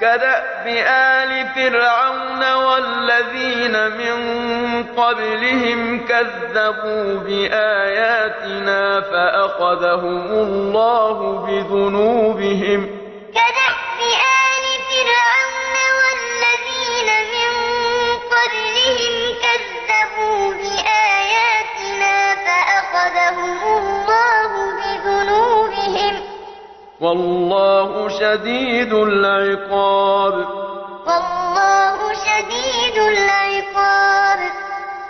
كدأب آل فرعون والذين من قبلهم كذبوا بآياتنا فأخذهم الله بذنوبهم والله شديد العقاب.